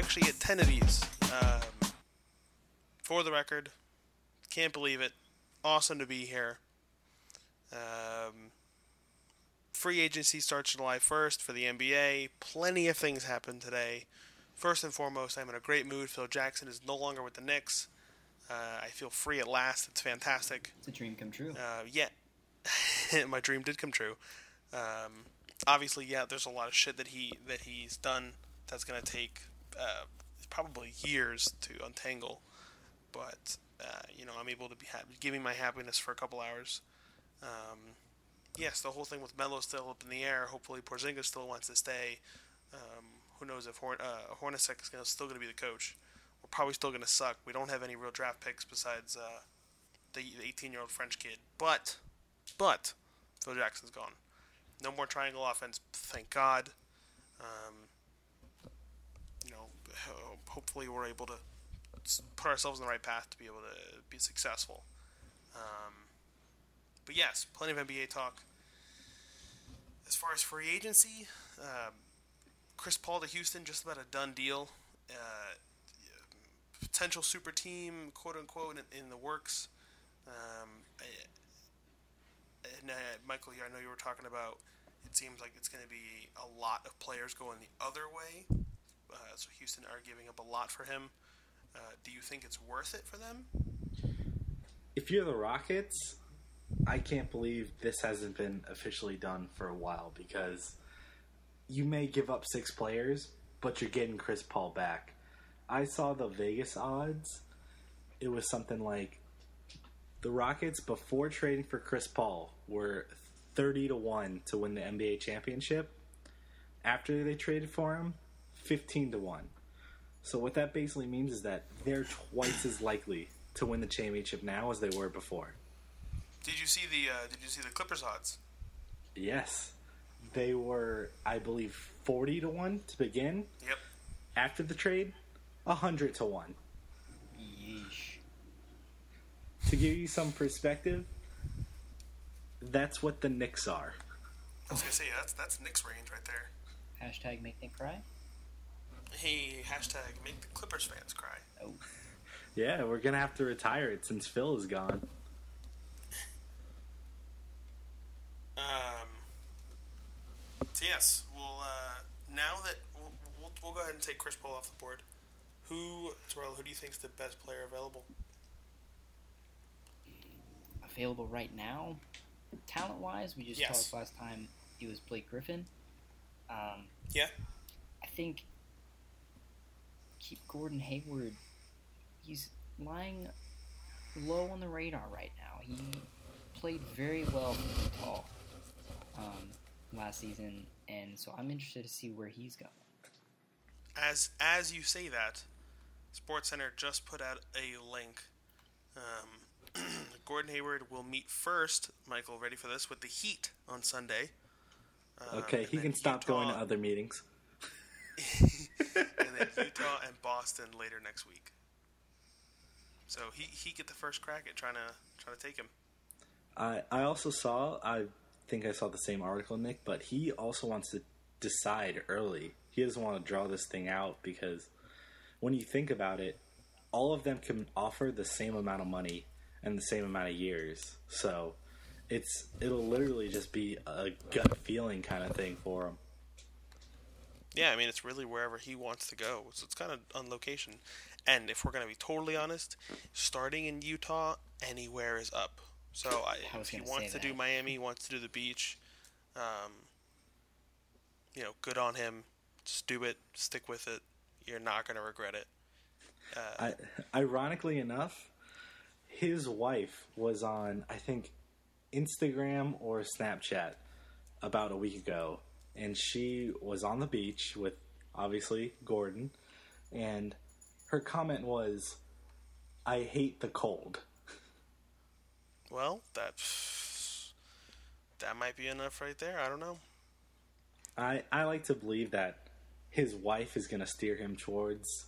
actually get 10 of these. Um, for the record, can't believe it. Awesome to be here. Um, free agency starts July 1st for the NBA. Plenty of things happen today. First and foremost, I'm in a great mood. Phil Jackson is no longer with the Knicks. Uh, I feel free at last. It's fantastic. It's a dream come true. Uh, yeah, my dream did come true. Um, obviously, yeah, there's a lot of shit that he that he's done that's gonna take uh, probably years to untangle. But uh, you know, I'm able to be giving my happiness for a couple hours. Um, yes, the whole thing with Melo still up in the air. Hopefully, Porzingis still wants to stay. Um, who knows if Horn, uh, Hornacek is gonna, still going to be the coach? We're probably still going to suck. We don't have any real draft picks besides uh, the 18 year old French kid. But, but, Phil Jackson's gone. No more triangle offense, thank God. Um, you know, hopefully we're able to put ourselves on the right path to be able to be successful. Um, but yes, plenty of NBA talk. As far as free agency, um, Chris Paul to Houston, just about a done deal. Uh, potential super team, quote unquote, in, in the works. Um, and uh, Michael, I know you were talking about. It seems like it's going to be a lot of players going the other way. Uh, so Houston are giving up a lot for him. Uh, do you think it's worth it for them? If you're the Rockets, I can't believe this hasn't been officially done for a while because you may give up six players, but you're getting Chris Paul back. I saw the Vegas odds. It was something like the Rockets before trading for Chris Paul were 30 to 1 to win the NBA championship. After they traded for him, 15 to 1. So what that basically means is that they're twice as likely to win the championship now as they were before. Did you see the uh, Did you see the Clippers odds? Yes, they were, I believe, forty to one to begin. Yep. After the trade, hundred to one. Yeesh. To give you some perspective, that's what the Knicks are. I was gonna say yeah, that's that's Knicks range right there. Hashtag make them cry. Hey, hashtag make the Clippers fans cry. Oh. Yeah, we're gonna have to retire it since Phil is gone. Um. So yes, we'll uh, now that we'll, we'll, we'll, go ahead and take Chris Paul off the board. Who, Terrell, who do you think is the best player available? Available right now, talent wise, we just yes. talked last time. It was Blake Griffin. Um, yeah. I think keep Gordon Hayward. He's lying low on the radar right now. He played very well for Utah um, last season, and so I'm interested to see where he's going. As as you say that, SportsCenter just put out a link. Um, Gordon Hayward will meet first. Michael, ready for this? With the Heat on Sunday. Um, okay, he can stop Utah, going to other meetings. And then Utah and Boston later next week. So he he get the first crack at trying to trying to take him. I I also saw I think I saw the same article, Nick, but he also wants to decide early. He doesn't want to draw this thing out because when you think about it, all of them can offer the same amount of money and the same amount of years. So it's it'll literally just be a gut feeling kind of thing for him. Yeah, I mean it's really wherever he wants to go. So it's kind of on location. And if we're going to be totally honest, starting in Utah, anywhere is up. So I, I if he wants to that. do Miami, he wants to do the beach, um, you know, good on him. Just do it. Stick with it. You're not going to regret it. Uh, I, ironically enough, his wife was on I think Instagram or Snapchat about a week ago, and she was on the beach with obviously Gordon, and her comment was, "I hate the cold." Well, that's that might be enough right there. I don't know. I I like to believe that his wife is going to steer him towards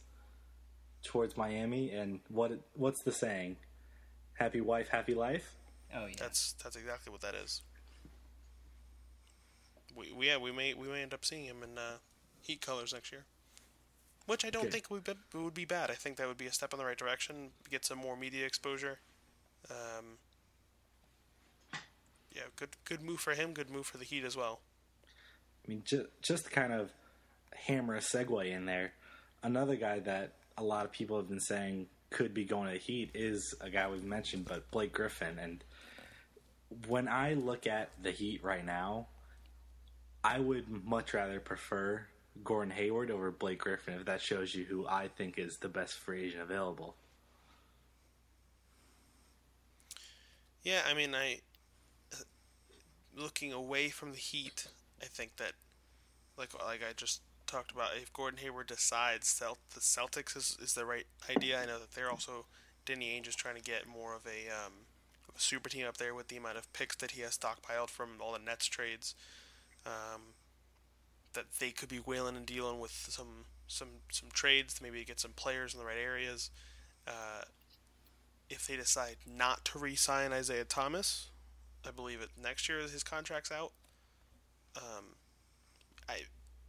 towards Miami. And what what's the saying? Happy wife, happy life. Oh yeah, that's that's exactly what that is. We, we yeah we may we may end up seeing him in uh, Heat colors next year. which I don't Good. think would be, would be bad. I think that would be a step in the right direction. Get some more media exposure. Um, yeah, good good move for him. Good move for the Heat as well. I mean, just just to kind of hammer a segue in there, another guy that a lot of people have been saying could be going to the Heat is a guy we've mentioned, but Blake Griffin. And when I look at the Heat right now, I would much rather prefer Gordon Hayward over Blake Griffin if that shows you who I think is the best free agent available. Yeah, I mean, I looking away from the Heat, I think that like like I just talked about, if Gordon Hayward decides the Celtics is, is the right idea, I know that they're also Danny Ainge is trying to get more of a, um, of a super team up there with the amount of picks that he has stockpiled from all the Nets trades. Um, that they could be wailing and dealing with some some some trades, to maybe get some players in the right areas. Uh, if they decide not to re-sign Isaiah Thomas, I believe it next year his contract's out. Um, I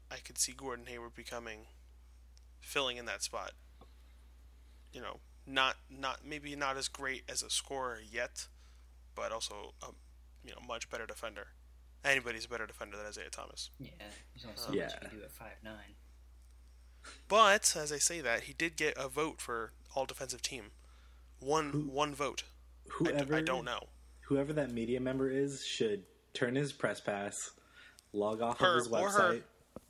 I could see Gordon Hayward becoming filling in that spot. You know, not not maybe not as great as a scorer yet, but also a you know much better defender. Anybody's a better defender than Isaiah Thomas. Yeah, there's only so um, Yeah. much you can do at five nine. But as I say that, he did get a vote for all defensive team. One one vote. Whoever I don't know. whoever that media member is should turn his press pass, log off Her, of his or website, her.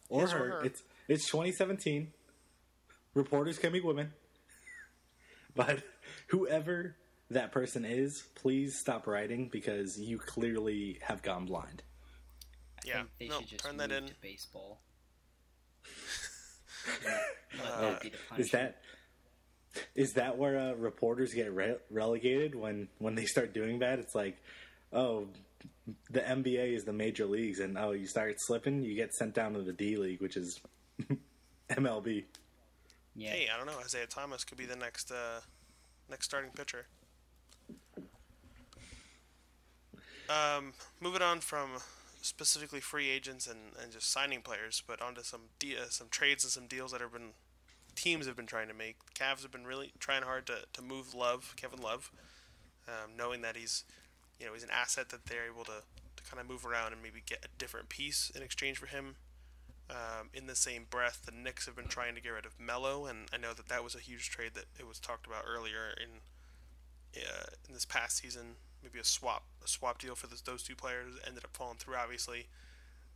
or His or her. her. It's it's 2017. Reporters can be women, but whoever that person is, please stop writing because you clearly have gone blind. I Yeah, think they no, should just turn move that in. to baseball. Uh, Let that be the Is that is that where uh, reporters get re- relegated when when they start doing that? It's like, oh, the NBA is the major leagues, and oh, you start slipping, you get sent down to the D League, which is MLB. Yeah, Hey, I don't know. Isaiah Thomas could be the next uh, next starting pitcher. Um, moving on from specifically free agents and, and just signing players, but onto some de- uh, some trades and some deals that have been teams have been trying to make. The Cavs have been really trying hard to, to move Love, Kevin Love, um, knowing that he's you know he's an asset that they're able to, to kind of move around and maybe get a different piece in exchange for him. Um, in the same breath, the Knicks have been trying to get rid of Melo, and I know that that was a huge trade that it was talked about earlier in uh, in this past season. Maybe a swap a swap deal for this, those two players ended up falling through. Obviously,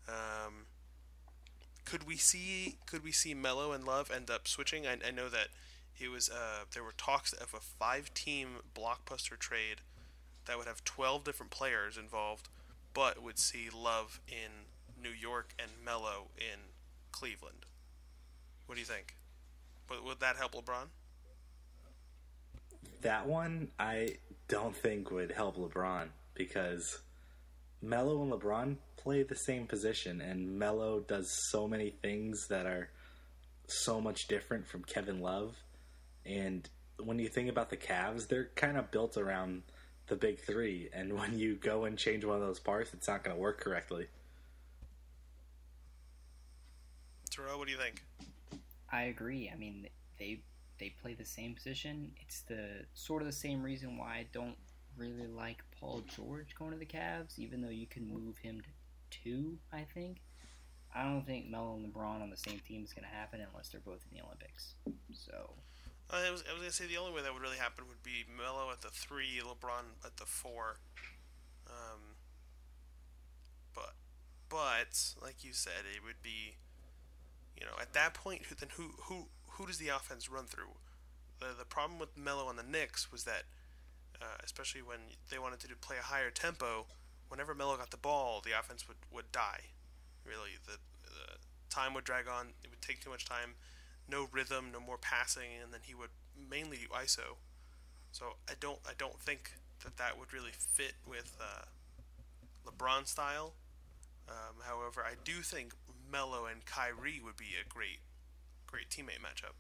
um, could we see could we see Melo and Love end up switching? I, I know that it was uh, there were talks of a five team blockbuster trade that would have twelve different players involved, but would see Love in New York and Melo in Cleveland. What do you think? Would, would that help LeBron? That one I don't think would help LeBron because Melo and LeBron play the same position, and Melo does so many things that are so much different from Kevin Love. And when you think about the Cavs, they're kind of built around the big three, and when you go and change one of those parts, it's not going to work correctly. Terrell, what do you think? I agree. I mean, they they play the same position. It's the sort of the same reason why I don't really like Paul George going to the Cavs, even though you can move him to two. I think. I don't think Melo and LeBron on the same team is going to happen unless they're both in the Olympics. So I was, I was gonna say the only way that would really happen would be Melo at the three, LeBron at the four. Um, but, but like you said, it would be, you know, at that point, who then who who who does the offense run through? The the problem with Melo on the Knicks was that, uh, especially when they wanted to play a higher tempo, whenever Melo got the ball, the offense would would die. Really, the the time would drag on. It would take too much time no rhythm, no more passing, and then he would mainly do ISO. So I don't I don't think that that would really fit with uh, LeBron style. Um, however, I do think Melo and Kyrie would be a great great teammate matchup.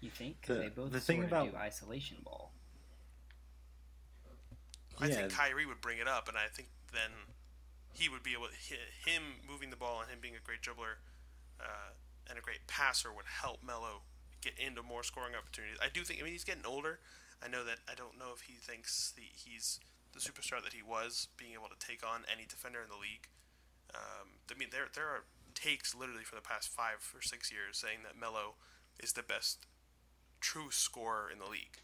you think 'Cause The- they both the thing of about- do isolation ball. I Yeah. think Kyrie would bring it up, and I think then he would be able hi- him moving the ball and him being a great dribbler uh, and a great passer would help Melo get into more scoring opportunities. I do think. I mean, he's getting older. I know that. I don't know if he thinks the, he's the superstar that he was, being able to take on any defender in the league. Um, I mean, there there are takes literally for the past five or six years saying that Melo is the best true scorer in the league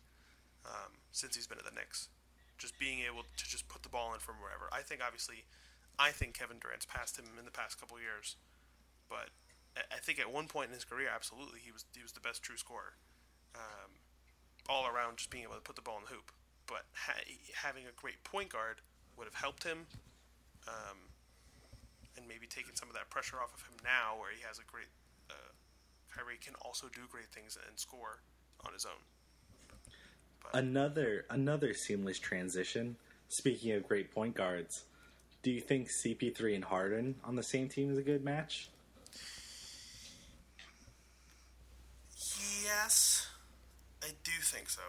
um, since he's been at the Knicks. Just being able to just put the ball in from wherever. I think obviously, I think Kevin Durant's passed him in the past couple years, but I think at one point in his career, absolutely, he was he was the best true scorer, um, all around, just being able to put the ball in the hoop. But ha- having a great point guard would have helped him, um, and maybe taking some of that pressure off of him now, where he has a great. Uh, Kyrie can also do great things and score on his own. But, another another seamless transition. Speaking of great point guards, do you think CP3 and Harden on the same team is a good match? Yes, I do think so.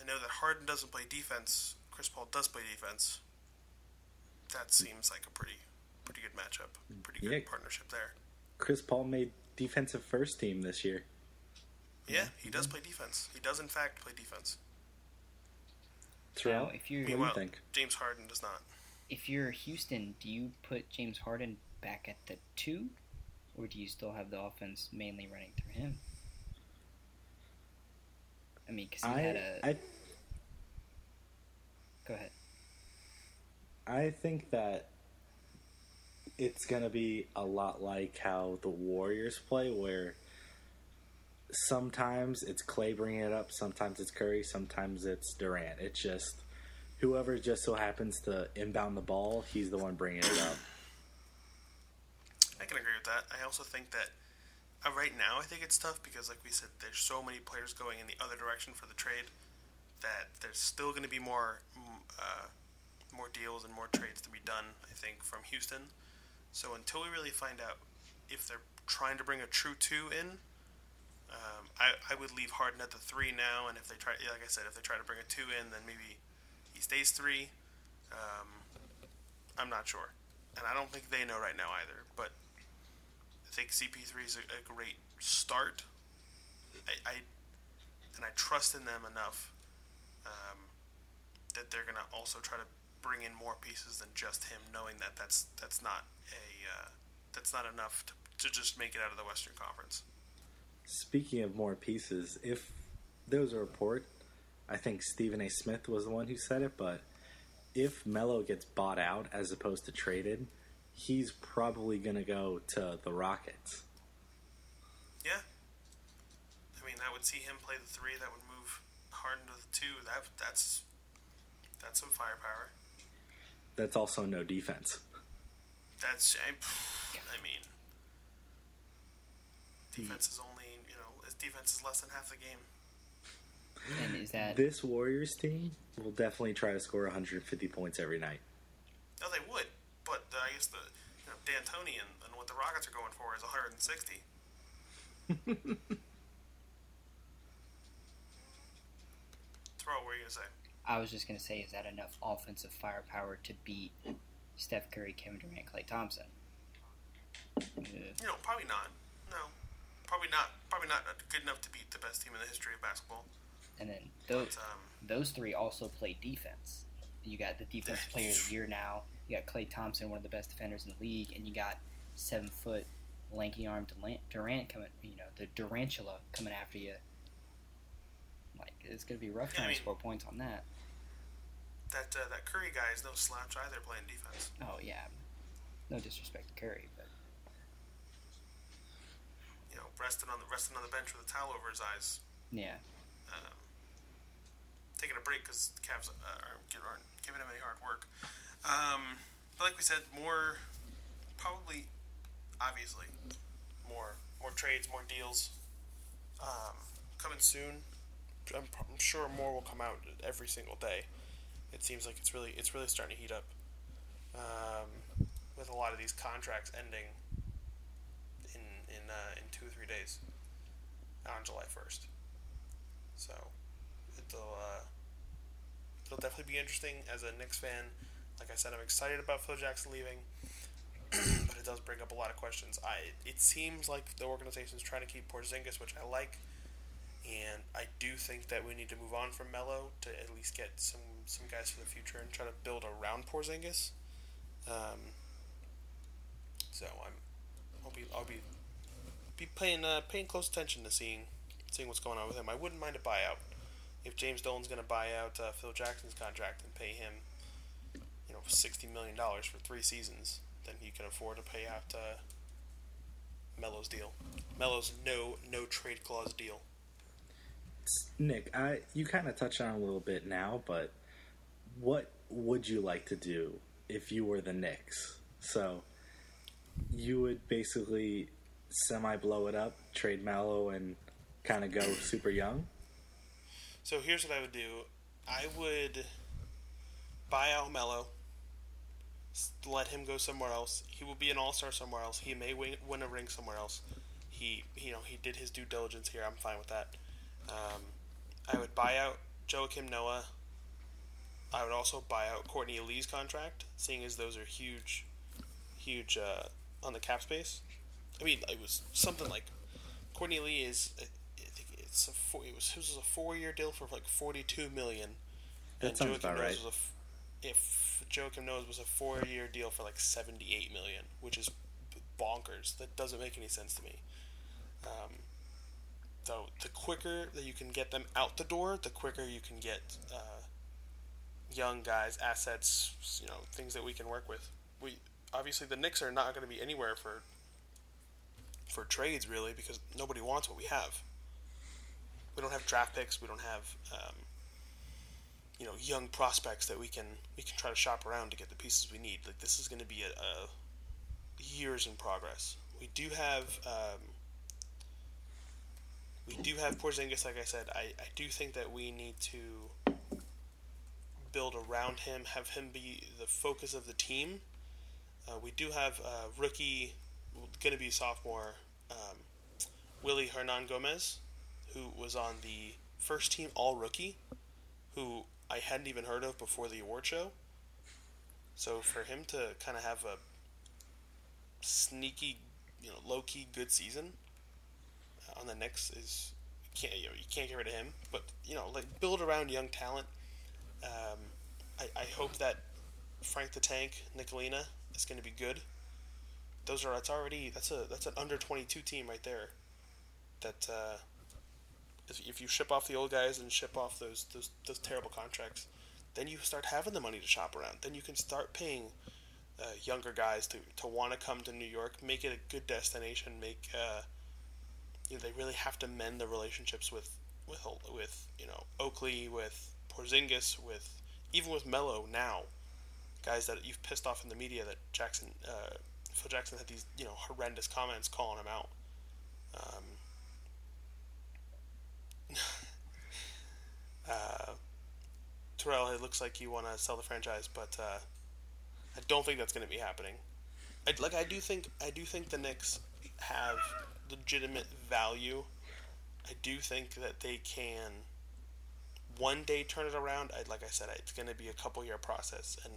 I know that Harden doesn't play defense. Chris Paul does play defense. That seems like a pretty pretty good matchup. Pretty good yeah. partnership there. Chris Paul made defensive first team this year. Yeah, he does play defense. He does in fact play defense. Now, if you're Meanwhile, you James Harden does not. If you're Houston, do you put James Harden back at the two, or do you still have the offense mainly running through him? I mean, because he I, had a. I, Go ahead. I think that it's going to be a lot like how the Warriors play, where sometimes it's Klay bringing it up, sometimes it's Curry, sometimes it's Durant. It's just whoever just so happens to inbound the ball, he's the one bringing it up. I can agree with that. I also think that uh, right now, I think it's tough because, like we said, there's so many players going in the other direction for the trade that there's still going to be more, mm, uh, more deals and more trades to be done. I think from Houston. So until we really find out if they're trying to bring a true two in, um, I, I would leave Harden at the three now. And if they try, like I said, if they try to bring a two in, then maybe he stays three. Um, I'm not sure, and I don't think they know right now either. But I think CP3 is a, a great start. I, I, and I trust in them enough um, that they're gonna also try to bring in more pieces than just him, knowing that that's that's not a uh, that's not enough to, to just make it out of the Western Conference. Speaking of more pieces, if there was a report, I think Stephen A. Smith was the one who said it, but if Melo gets bought out as opposed to traded, he's probably going to go to the Rockets. Yeah. I mean, I would see him play the three. That would move Harden to the two. That that's that's some firepower. That's also no defense. That's I, I mean, defense is only you know defense is less than half the game. And is that this Warriors team will definitely try to score 150 points every night? No, they would but uh, I guess the you know, D'Antoni and, and what the Rockets are going for is 160. Throw, what were you gonna say? I was just gonna say, is that enough offensive firepower to beat Steph Curry, Kevin Durant, Klay Thompson? You know, probably not. No, probably not. Probably not good enough to beat the best team in the history of basketball. And then those but, um, those three also play defense. You got the defense player of the year now. You got Klay Thompson, one of the best defenders in the league, and you got seven foot lanky armed Durant coming. You know the Durantula coming after you. Like it's gonna be rough trying I mean, to score points on that. That uh, that Curry guy is no slouch either playing defense. Oh yeah, no disrespect to Curry, but you know, resting on the resting on the bench with a towel over his eyes. Yeah. Um, taking a break because the Cavs uh, aren't, aren't giving him any hard work. Um, but like we said, more probably, obviously, more more trades, more deals um, coming soon. I'm, I'm, sure more will come out every single day. It seems like it's really it's really starting to heat up um, with a lot of these contracts ending in in uh, in two or three days on July first. So it'll uh, it'll definitely be interesting as a Knicks fan. Like I said, I'm excited about Phil Jackson leaving, but it does bring up a lot of questions. I it seems like the organization is trying to keep Porzingis, which I like. And I do think that we need to move on from Melo to at least get some some guys for the future and try to build around Porzingis. Um, so I'm I'll be I'll be be paying uh, paying close attention to seeing seeing what's going on with him. I wouldn't mind a buyout if James Dolan's going to buy out uh, Phil Jackson's contract and pay him, you know, sixty million dollars for three seasons. Then he can afford to pay out uh, Melo's deal. Melo's no no trade clause deal. Nick, I you kind of touched on a little bit now, but what would you like to do if you were the Knicks? So you would basically semi blow it up, trade Melo, and kind of go super young. So here's what I would do. I would buy out Melo, let him go somewhere else. He will be an all star somewhere else. He may win, win a ring somewhere else. He, you know, he did his due diligence here. I'm fine with that. Um, I would buy out Joakim Noah. I would also buy out Courtney Lee's contract, seeing as those are huge, huge uh, on the cap space. I mean, it was something like Courtney Lee is. I think it's a four, it was it was a four year deal for like forty two million. That sounds about right. Was a, if Joakim Noah was a four year deal for like seventy eight million, which is bonkers. That doesn't make any sense to me. Um, so the quicker that you can get them out the door, the quicker you can get uh, young guys, assets, you know, things that we can work with. We obviously the Knicks are not going to be anywhere for for trades really because nobody wants what we have. We don't have draft picks. We don't have um, you know young prospects that we can we can try to shop around to get the pieces we need. Like this is going to be a, a years in progress. We do have um, we do have Porzingis. Like I said, I, I do think that we need to build around him, have him be the focus of the team. Uh, we do have a rookie, going to be sophomore, um, Willy Hernangomez, who was on the first team All Rookie, who I hadn't even heard of before the award show. So for him to kind of have a sneaky, you know, low key good season uh, on the Knicks is you can't you, know, you can't get rid of him. But you know, like build around young talent. Um, I, I hope that Frank the Tank Ntilikina is going to be good. Those are that's already that's a that's an under twenty two team right there. That uh, if, if you ship off the old guys and ship off those those those terrible contracts, then you start having the money to shop around. Then you can start paying uh, younger guys to to want to come to New York, make it a good destination, make uh, you know they really have to mend the relationships with with with you know Oakley, with Porzingis, with even with Melo now guys that you've pissed off in the media that Jackson, uh, Phil Jackson had these you know horrendous comments calling him out. Um, uh, Terrell, it looks like you want to sell the franchise, but uh, I don't think that's going to be happening. I, like I do think I do think the Knicks have legitimate value. I do think that they can one day turn it around. I, like I said, it's going to be a couple year process, and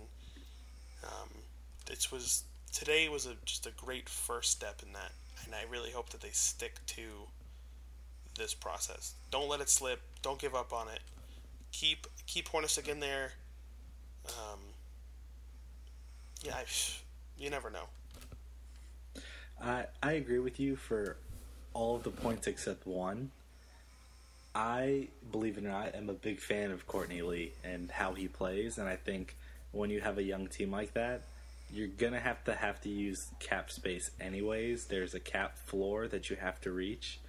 um, this was today was a, just a great first step in that, and I really hope that they stick to this process. Don't let it slip. Don't give up on it. Keep keep Hornacek in there. Um, yeah, I, you never know. I I agree with you for all of the points except one. I believe it or not, am a big fan of Courtney Lee and how he plays, and I think when you have a young team like that, you're gonna have to have to use cap space anyways. There's a cap floor that you have to reach.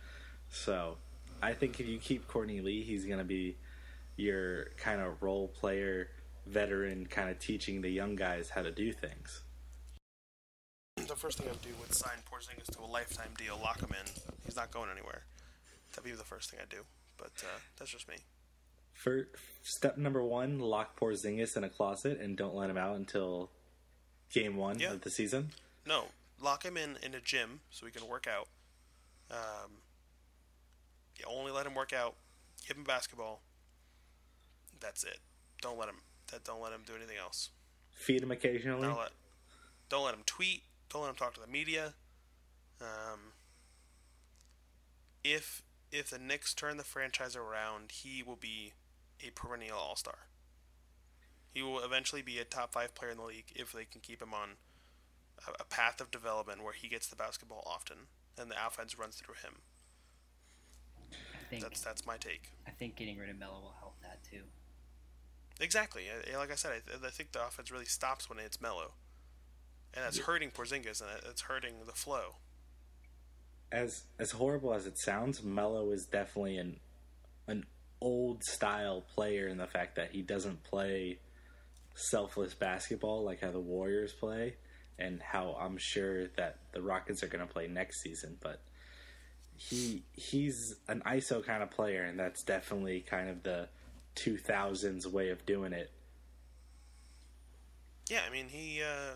So I think if you keep Courtney Lee, he's gonna be your kind of role player, veteran, kind of teaching the young guys how to do things. The first thing I'd do would sign Porzingis to a lifetime deal, lock him in. He's not going anywhere. That'd be the first thing I'd do. But uh, that's just me. For step number one, lock Porzingis in a closet and don't let him out until game one yeah. of the season. No, lock him in in a gym so he can work out. Um, yeah, only let him work out. Give him basketball. That's it. Don't let him. That don't let him do anything else. Feed him occasionally. Don't let. Don't let him tweet. Don't let talk to the media. Um, if if the Knicks turn the franchise around, he will be a perennial All Star. He will eventually be a top five player in the league if they can keep him on a, a path of development where he gets the basketball often and the offense runs through him. I think That's that's my take. I think getting rid of Melo will help that too. Exactly. Like I said, I, I think the offense really stops when it's Melo, and that's hurting Porzingis and it's hurting the flow. as as horrible as it sounds, Melo is definitely an an old style player in the fact that he doesn't play selfless basketball like how the Warriors play and how I'm sure that the Rockets are going to play next season, but he he's an ISO kind of player and that's definitely kind of the 2000s way of doing it. Yeah, I mean he, uh,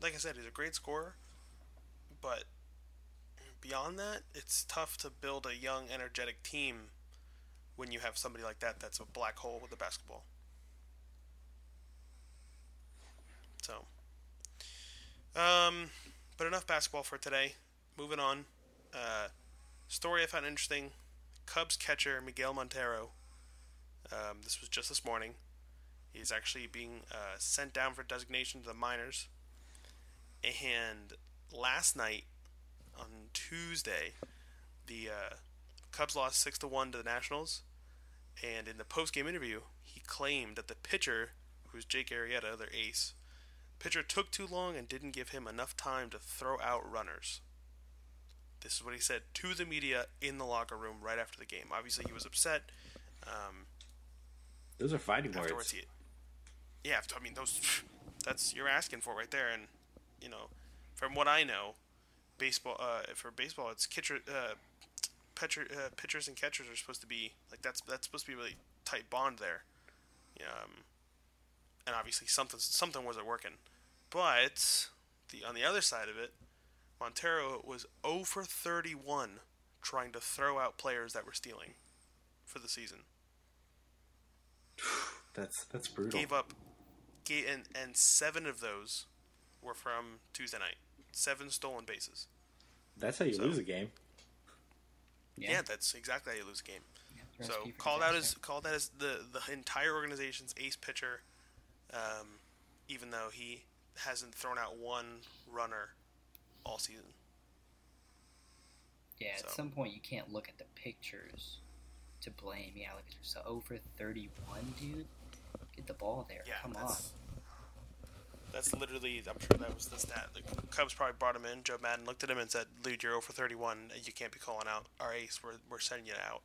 like I said, he's a great scorer, but beyond that, it's tough to build a young, energetic team when you have somebody like that that's a black hole with the basketball. So, um, but enough basketball for today. Moving on. Uh, story I found interesting: Cubs catcher Miguel Montero. Um, this was just this morning. He's actually being uh, sent down for designation to the minors. And last night, on Tuesday, the uh, Cubs lost six to one to the Nationals. And in the post-game interview, he claimed that the pitcher, who's Jake Arrieta, their ace, pitcher took too long and didn't give him enough time to throw out runners. This is what he said to the media in the locker room right after the game. Obviously, he was upset. Um, Those are fighting words. he yeah i mean those that's you're asking for right there and you know from what i know baseball uh, for baseball it's catcher uh, pitcher, uh, pitchers and catchers are supposed to be like that's that's supposed to be a really tight bond there. Um, and obviously something something wasn't working. But the on the other side of it Montero was 0 for 31 trying to throw out players that were stealing for the season. That's that's brutal. gave up, gave, and and seven of those were from Tuesday night. Seven stolen bases. That's how you So- lose a game. Yeah, that's exactly how you lose a game. Yeah, So called out as called out as the the entire organization's ace pitcher, um, even though he hasn't thrown out one runner all season. Yeah, at so- some point you can't look at the pictures to blame. Yeah, look at yourself. Over 31, dude. Get the ball there. Yeah, Come on. That's, That's literally, I'm sure that was the stat. The Cubs probably brought him in. Joe Maddon looked at him and said, "Dude, you're 0 for 31. You can't be calling out our ace. We're, we're sending you out."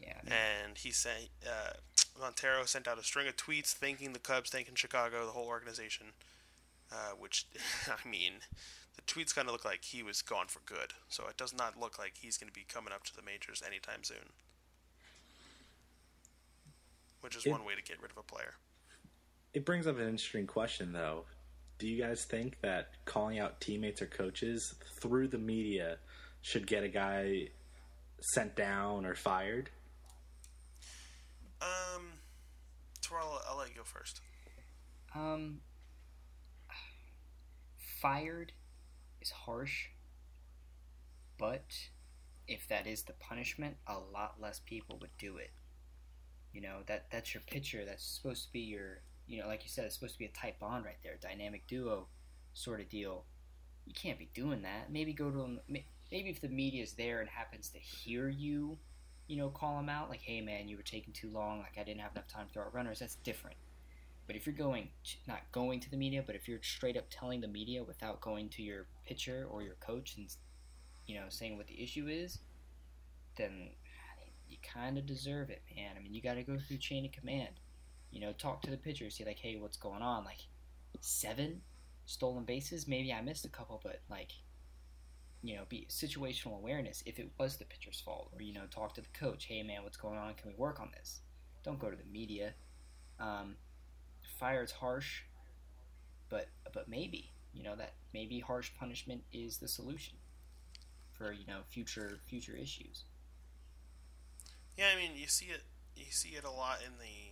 Yeah. and he sent uh, Montero sent out a string of tweets thanking the Cubs, thanking Chicago, the whole organization. Uh, which, I mean, the tweets kind of look like he was gone for good. So it does not look like he's going to be coming up to the majors anytime soon. Which is It- one way to get rid of a player. It brings up an interesting question, though. Do you guys think that calling out teammates or coaches through the media should get a guy sent down or fired? Um, Terrell, I'll let you go first. Um, fired is harsh, but if that is the punishment, a lot less people would do it. You know that that's your pitcher. That's supposed to be your, you know, like you said, it's supposed to be a tight bond right there, dynamic duo, sort of deal. You can't be doing that. Maybe go to him. Maybe if the media is there and happens to hear you, you know, call them out, like, "Hey, man, you were taking too long. Like, I didn't have enough time to throw out runners." That's different. But if you're going, not going to the media, but if you're straight up telling the media without going to your pitcher or your coach and, you know, saying what the issue is, then you kind of deserve it, man. I mean, you got to go through chain of command. You know, talk to the pitcher, see like, hey, what's going on? Like, seven stolen bases. Maybe I missed a couple, but like, you know, be situational awareness. If it was the pitcher's fault, or you know, talk to the coach. Hey, man, what's going on? Can we work on this? Don't go to the media. Um, is harsh, but but maybe you know that maybe harsh punishment is the solution for you know future future issues. Yeah, I mean, you see it. You see it a lot in the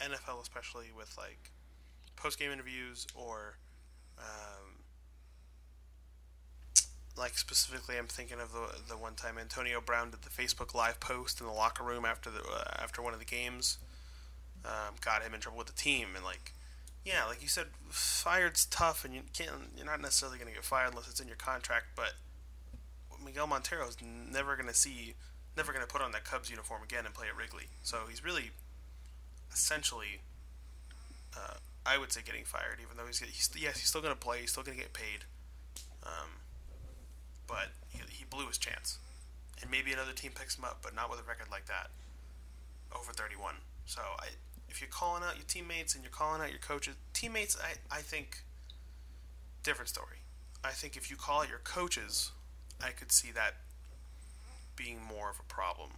NFL, especially with like post game interviews or um, like specifically, I'm thinking of the the one time Antonio Brown did the Facebook Live post in the locker room after the uh, after one of the games, um, got him in trouble with the team, and like, yeah, like you said, fired's tough, and you can't, you're not necessarily going to get fired unless it's in your contract, but Miguel Montero is never going to see, never going to put on that Cubs uniform again and play at Wrigley, so he's really, essentially, uh, I would say getting fired, even though he's, he's yes, he's still going to play, he's still going to get paid. Um, but he, he blew his chance. And maybe another team picks him up, but not with a record like that. Over 31. So I, if you're calling out your teammates and you're calling out your coaches, teammates, I, I think, different story. I think if you call out your coaches, I could see that being more of a problem.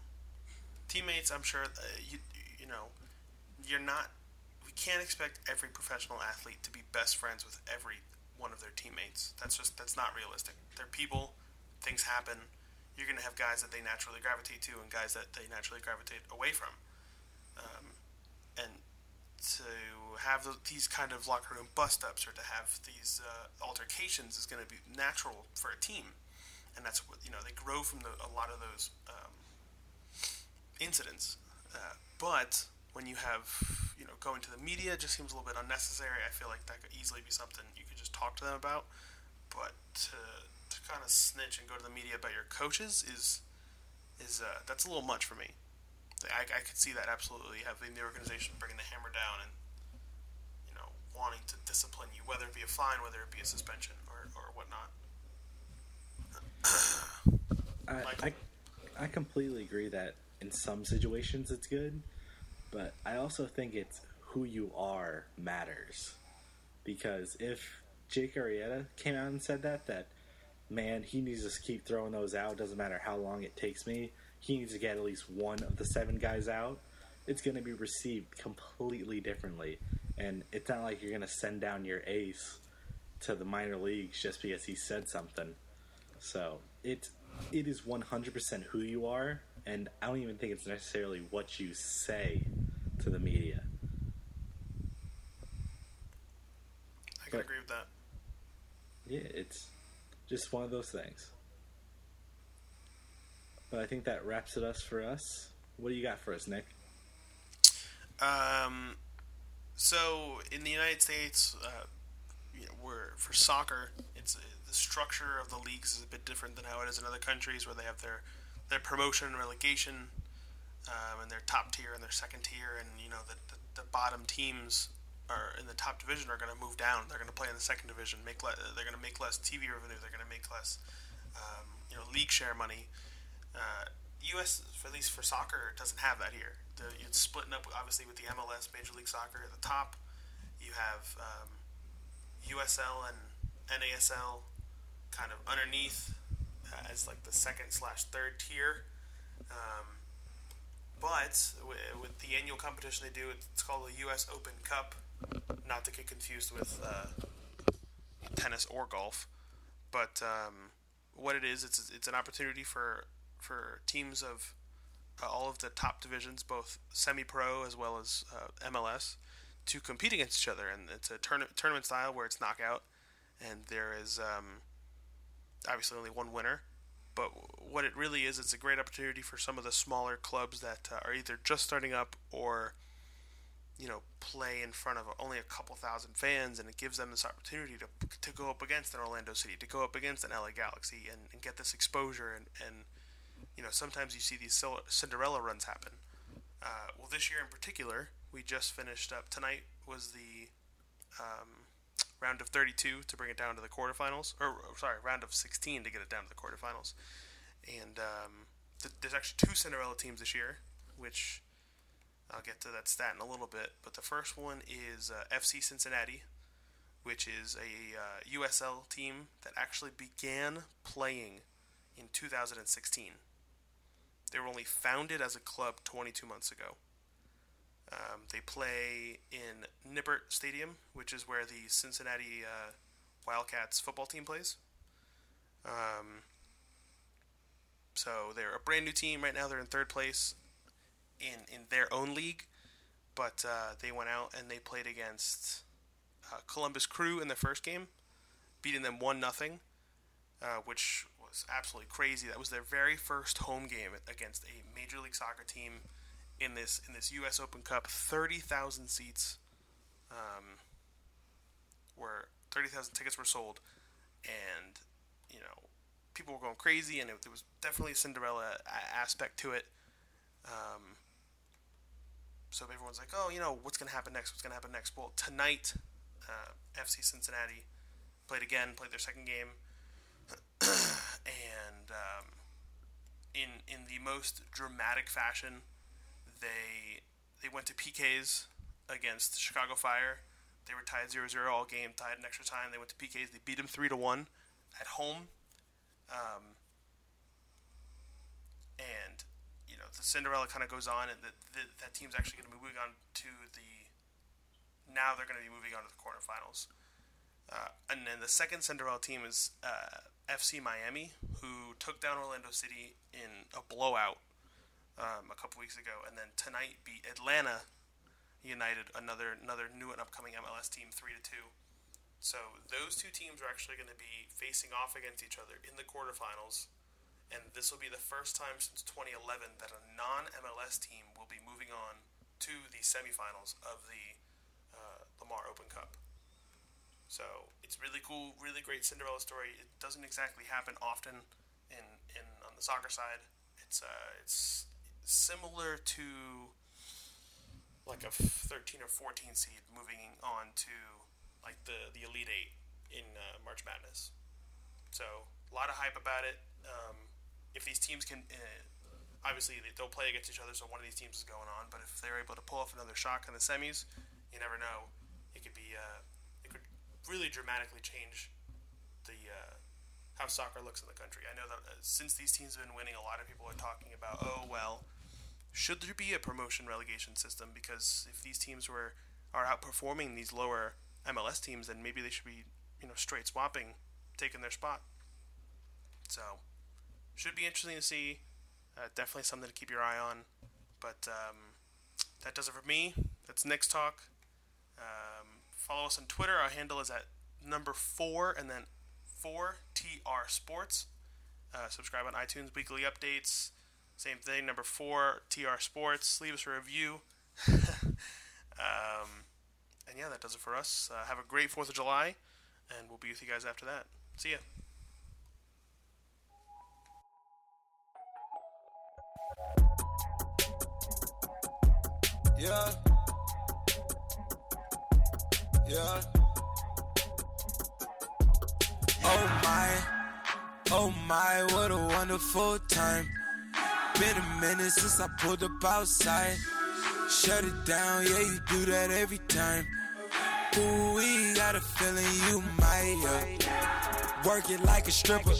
Teammates, I'm sure, uh, you, you know, you're not, we can't expect every professional athlete to be best friends with every one of their teammates. That's just that's not realistic. They're people. Things happen. You're going to have guys that they naturally gravitate to and guys that they naturally gravitate away from. Um, and to have the, these kind of locker room bust ups or to have these uh, altercations is going to be natural for a team. And that's what, you know, they grow from the, a lot of those um, incidents. Uh, but when you have, you know, going to the media just seems a little bit unnecessary. I feel like that could easily be something you could just talk to them about. But to, to kind of snitch and go to the media about your coaches is is uh, that's a little much for me. I, I could see that absolutely having the organization bringing the hammer down and you know wanting to discipline you, whether it be a fine, whether it be a suspension or, or whatnot. I, I I completely agree that in some situations it's good, but I also think it's who you are matters. Because if Jake Arrieta came out and said that, that man, he needs to keep throwing those out. Doesn't matter how long it takes me. He needs to get at least one of the seven guys out. It's going to be received completely differently, and it's not like you're going to send down your ace to the minor leagues just because he said something. So it it is 100% who you are, and I don't even think it's necessarily what you say to the media. I can but, agree with that. Yeah, it's just one of those things. But I think that wraps it up for us. What do you got for us, Nick? Um, so in the United States, uh, you know, we're for soccer. It's uh, the structure of the leagues is a bit different than how it is in other countries, where they have their their promotion and relegation um, and their top tier and their second tier, and you know the, the, the bottom teams are in the top division are going to move down. They're going to play in the second division. Make le- they're going to make less TV revenue. They're going to make less, um, you know, league share money. Uh, U.S. at least for soccer doesn't have that here. The, it's splitting up obviously with the MLS, Major League Soccer at the top. You have um, USL and NASL kind of underneath uh, as like the second slash third tier. Um, but with the annual competition they do, it's called the U.S. Open Cup, not to get confused with uh, tennis or golf. But um, what it is, it's it's an opportunity for for teams of uh, all of the top divisions, both semi-pro as well as uh, MLS, to compete against each other, and it's a tourna- tournament style where it's knockout, and there is um, obviously only one winner but what it really is, it's a great opportunity for some of the smaller clubs that uh, are either just starting up or, you know, play in front of only a couple thousand fans, and it gives them this opportunity to, to go up against an Orlando City, to go up against an LA Galaxy, and, and get this exposure. And, and, you know, sometimes you see these Cinderella runs happen. Uh, well, this year in particular, we just finished up. Tonight was the um, round of 32 to bring it down to the quarterfinals, or sorry, round of 16 to get it down to the quarterfinals. And um, th- there's actually two Cinderella teams this year, which I'll get to that stat in a little bit. But the first one is uh, FC Cincinnati, which is a uh, USL team that actually began playing in 2016. They were only founded as a club 22 months ago. Um, they play in Nippert Stadium, which is where the Cincinnati uh, Wildcats football team plays. Um, so they're a brand new team right now. They're in third place in in their own league, but uh, they went out and they played against uh, Columbus Crew in the first game, beating them one nothing. uh, which was absolutely crazy. That was their very first home game against a Major League Soccer team in this in this U.S. Open Cup. Thirty thousand seats um, were thirty thousand tickets were sold, and you know people were going crazy, and it, there was definitely a Cinderella a- aspect to it. Um, so everyone's like, oh, you know, what's going to happen next? What's going to happen next? Well, tonight, uh, FC Cincinnati played again, played their second game, and um, in in the most dramatic fashion, they they went to PKs against Chicago Fire. They were tied 0-0 all game, tied in extra time. They went to PKs. They beat them three to one at home. Um, and you know the Cinderella kind of goes on, and that that team's actually going to be moving on to the. Now they're going to be moving on to the quarterfinals, uh, and then the second Cinderella team is uh, FC Miami, who took down Orlando City in a blowout um, a couple weeks ago, and then tonight beat Atlanta United, another another new and upcoming MLS team, three to two. So those two teams are actually going to be facing off against each other in the quarterfinals, and this will be the first time since 2011 that a non-MLS team will be moving on to the semifinals of the uh, Lamar Open Cup. So it's really cool, really great Cinderella story. It doesn't exactly happen often in, in on the soccer side. It's uh, it's similar to like a 13 or 14 seed moving on to like the the Elite Eight in uh, March Madness. So a lot of hype about it. Um, if these teams can, uh, obviously they, they'll play against each other, so one of these teams is going on. But if they're able to pull off another shock in the semis, you never know. It could be, uh, it could really dramatically change the uh, how soccer looks in the country. I know that uh, since these teams have been winning, a lot of people are talking about, oh well, should there be a promotion relegation system? Because if these teams were are outperforming these lower MLS teams, then maybe they should be, you know, straight swapping, taking their spot. So, should be interesting to see. Uh, definitely something to keep your eye on. But um, that does it for me. That's Knicks Talk. Um, follow us on Twitter. Our handle is at number four and then four TR Sports. Uh, subscribe on iTunes. Weekly updates. Same thing. Number four TR Sports. Leave us a review. um, and yeah, that does it for us. Uh, have a great 4th of July, and we'll be with you guys after that. See ya. Yeah. Yeah. Oh my, oh my, what a wonderful time. Been a minute since I pulled up outside. Shut it down, yeah, you do that every time. Ooh, we got a feeling you might. Work it like a stripper.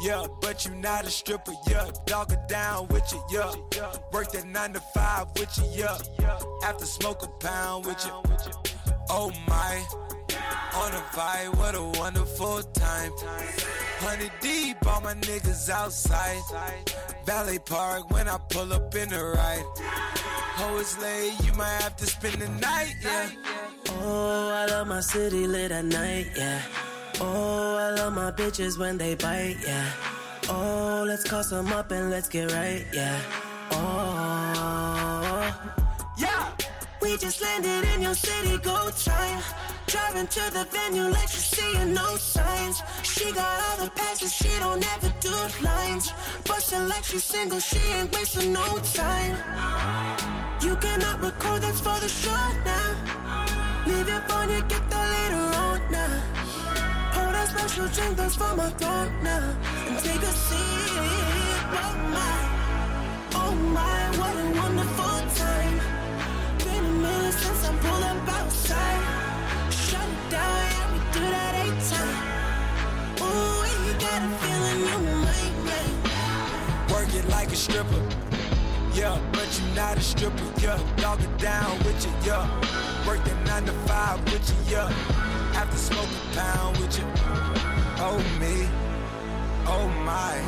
Yeah, but you not a stripper, yeah. Dog it down with you, yeah. Work that nine to five with you, yeah. After smoke a pound with you. Oh my, on a vibe, what a wonderful time. Hundred deep, all my niggas outside. Valley Park when I pull up in the ride. Oh, it's late, you might have to spend the night, yeah. Oh, I love my city lit at night, yeah. Oh, I love my bitches when they bite, yeah. Oh, let's call some up and let's get right, yeah. Oh, we just landed in your city, go time. Driving to the venue like she's seeing no signs. She got all the passes, she don't ever do lines. Bustin' like she's single, she ain't wasting no time. You cannot record, that's for the show now. Leave your phone, you get that later on now. Pour that special drink, that's for my throat now. And take a seat. Oh my, oh my, what a wonderful time. I up outside. Shut it down, we do that. Ooh, got a feeling you might work it like a stripper. Yeah, but you not a stripper, yeah. Dog it down with you, yeah. Nine to five with you, yeah. After smoke a pound with you. Oh me, oh my.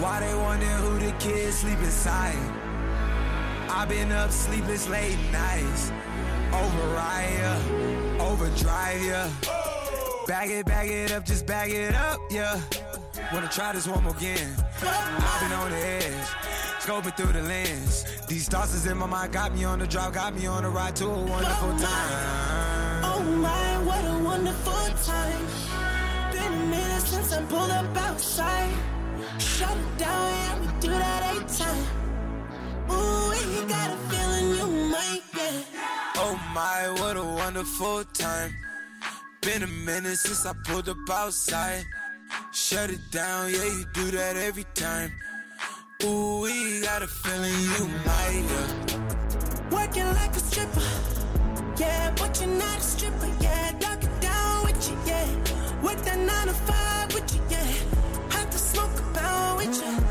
Why they wonder who the kids sleep inside? I've been up sleepless late nights. Override ya, overdrive ya. Bag it, bag it up, just bag it up, yeah. Wanna try this one more again. I've been on the edge, scoping through the lens. These thoughts is in my mind, got me on the drive, got me on the ride to a wonderful time. Oh my, what a wonderful time. my, what a wonderful time. Been a minute since I pulled up outside. Shut it down, yeah, you do that every time. Ooh, we got a feeling you might, yeah. Working like a stripper, yeah, but you're not a stripper, yeah. Lock it down with you, yeah. Work that nine to five with you, yeah. Have to smoke a pound with you.